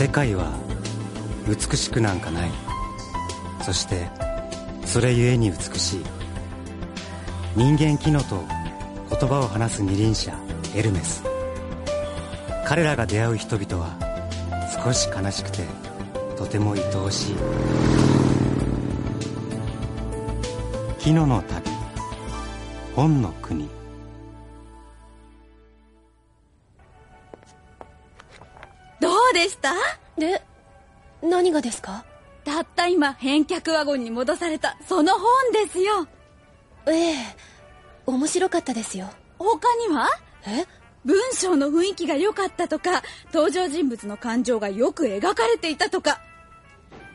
世界は美しくなんかない。そしてそれゆえに美しい。人間機能と言葉を話す二輪車エルメス。彼らが出会う人々は少し悲しくてとても愛おしい。木野の旅本の国。した？で何がですか？たった今返却ワゴンに戻されたその本ですよ。ええ面白かったですよ。他には？え？文章の雰囲気が良かったとか登場人物の感情がよく描かれていたとか。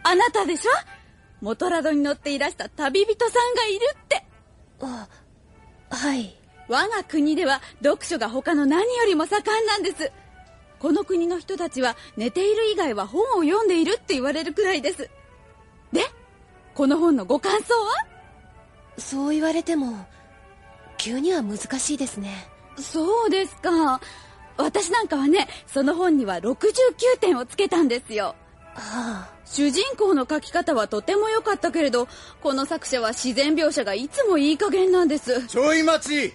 あなたでしょ？モトラドに乗っていらした旅人さんがいるって。あはい。我が国では読書が他の何よりも盛んなんですこの国の人たちは寝ている以外は本を読んでいるって言われるくらいです。でこの本のご感想は？そう言われても急には難しいですね。そうですか。私なんかはねその本には69点をつけたんですよ。はあ。主人公の書き方はとても良かったけれどこの作者は自然描写がいつもいい加減なんです。ちょい待ち。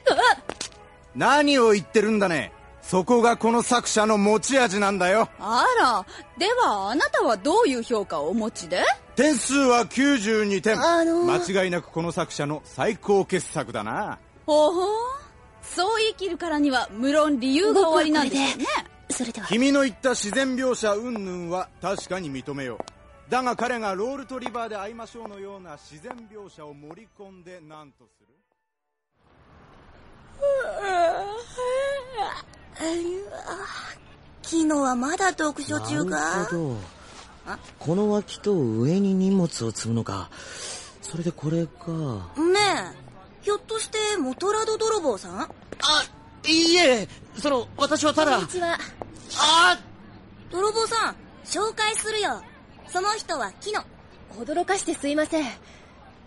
何を言ってるんだねそこがこの作者の持ち味なんだよ。あらではあなたはどういう評価をお持ちで？点数は92点。あの間違いなくこの作者の最高傑作だな。ほほう。そう言い切るからには無論理由が終わりなんですよね。それでは。君の言った自然描写云々は確かに認めよう。だが彼がロールとリバーで会いましょうのような自然描写を盛り込んで何とする？昨日はまだ読書中なかるほど。この脇と上に荷物を積むのかそれでこれか。ねえ。ひょっとしてモトラド泥棒さん？あいいえ。その私はただ。こんにちは。あ泥棒さん紹介するよ。その人はキノ驚かしてすいません。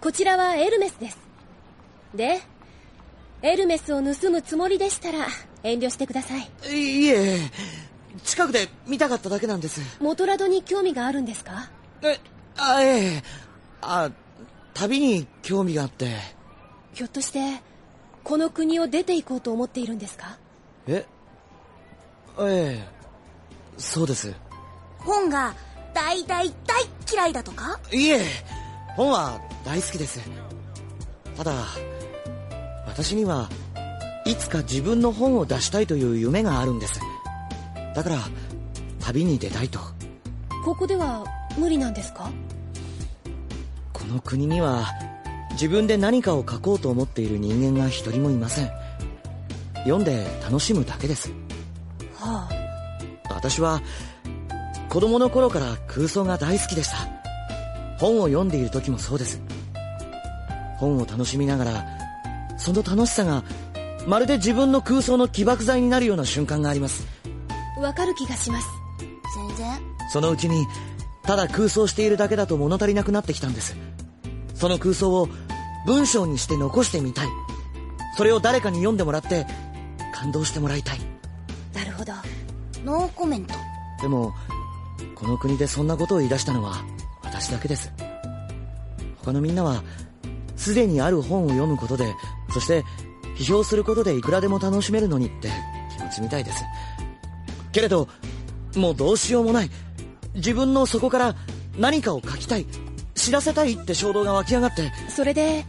こちらはエルメスです。でエルメスを盗むつもりでしたら遠慮してください。いいえ近くで見たかっただけなんです。モトラドに興味があるんですか？えあええ。あ旅に興味があって。ひょっとしてこの国を出て行こうと思っているんですか？えええそうです。本が大大大嫌いだとか？いえ本は大好きです。ただ私にはいつか自分の本を出したいという夢があるんです。だから旅に出たいと。ここでは無理なんですか？この国には自分で何かを書こうと思っている人間が一人もいません。読んで楽しむだけです。はあ。私は子供の頃から空想が大好きでした。本を読んでいる時もそうです。本を楽しみながらその楽しさがまるで自分の空想の起爆剤になるような瞬間があります。わかる気がします。全然。そのうちにただ空想しているだけだと物足りなくなってきたんです。その空想を文章にして残してみたい。それを誰かに読んでもらって感動してもらいたい。なるほど。ノーコメント。でもこの国でそんなことを言い出したのは私だけです。他のみんなはすでにある本を読むことでそして批評することでいくらでも楽しめるのにって気持ちみたいです。けれどもうどうしようもない。自分の底から何かを書きたい。知らせたいって衝動が湧き上がって。それで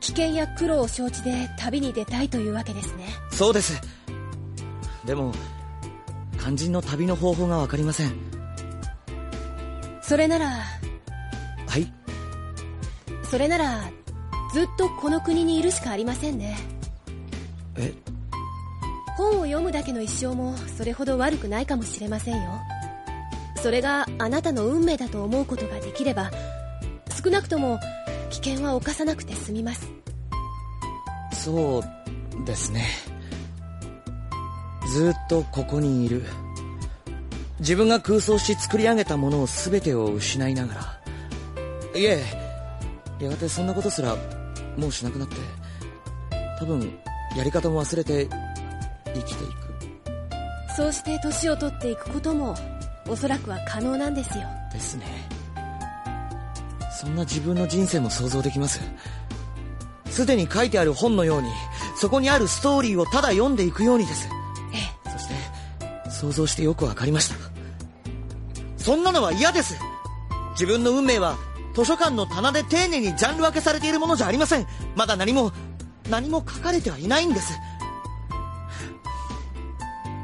危険や苦労を承知で旅に出たいというわけですね。そうです。でも肝心の旅の方法が分かりません。それならはい。それならずっとこの国にいるしかありませんねえ？本を読むだけの一生もそれほど悪くないかもしれませんよ。それがあなたの運命だと思うことができれば少なくとも危険は冒さなくて済みます。そうですね。ずっとここにいる。自分が空想し作り上げたものを全てを失いながら。いえやがてそんなことすらもうしなくなって。多分やり方も忘れて生きていく。そうして年を取っていくこともおそらくは可能なんですよ。ですね。そんな自分の人生も想像できます。すでに書いてある本のようにそこにあるストーリーをただ読んでいくようにです。ええ。そして想像してよくわかりました。そんなのは嫌です。自分の運命は図書館の棚で丁寧にジャンル分けされているものじゃありません。まだ何も何も書かれてはいないんです。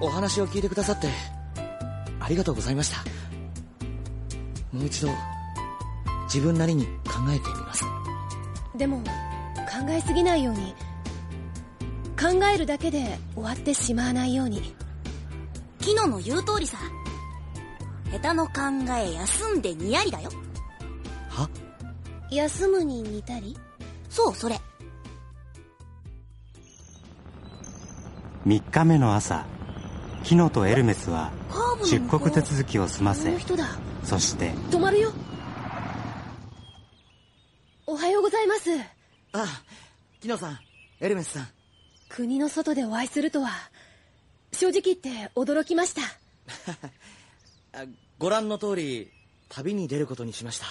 お話を聞いてくださってありがとうございました。もう一度自分なりに考えてみます。でも考えすぎないように考えるだけで終わってしまわないように。キノの言う通りさ。下手の考え休んでにやりだよ。は？休むに似たり？そうそれ3日目の朝キノとエルメスは出国手続きを済まあせの人だ。そして止まるよ。おはようございます。あキノさんエルメスさん。国の外でお会いするとは正直言って驚きました。あご覧の通り旅に出ることにしました。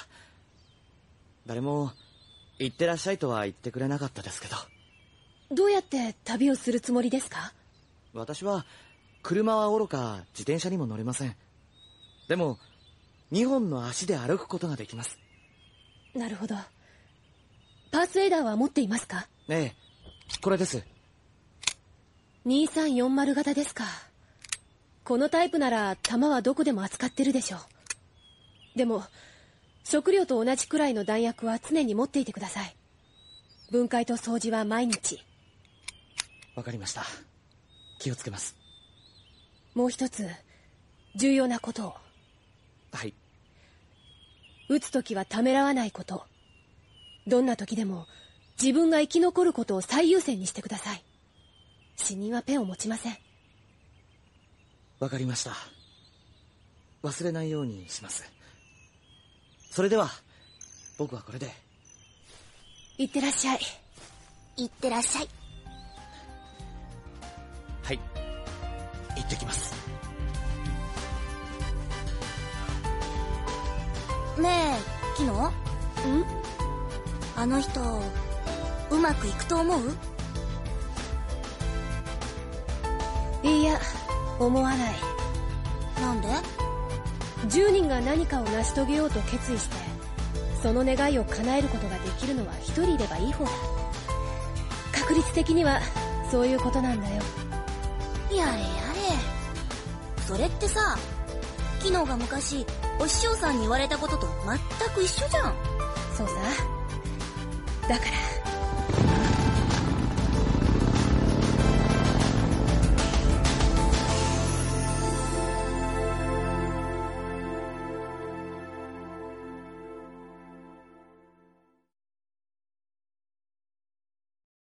誰も行ってらっしゃいとは言ってくれなかったですけど。どうやって旅をするつもりですか？私は車はおろか自転車にも乗れません。でも2本の足で歩くことができます。なるほど。パースエイダーは持っていますか？ええこれです。2340型ですか。このタイプなら弾はどこでも扱ってるでしょう。でも食料と同じくらいの弾薬は常に持っていてください。分解と掃除は毎日。わかりました気をつけます。もう一つ重要なことを。はい。撃つ時はためらわないこと。どんな時でも自分が生き残ることを最優先にしてください。死人はペンを持ちません。わかりました。忘れないようにします。それでは僕はこれで。いってらっしゃい。いってらっしゃい行ってきます。ねえキノ？ん？あの人うまくいくと思う？いや思わない。なんで？10人が何かを成し遂げようと決意してその願いを叶えることができるのは一人いればいい方だ。確率的にはそういうことなんだよ。やれや。れそれってさ昨日が昔お師匠さんに言われたことと全く一緒じゃん。そうさ。だから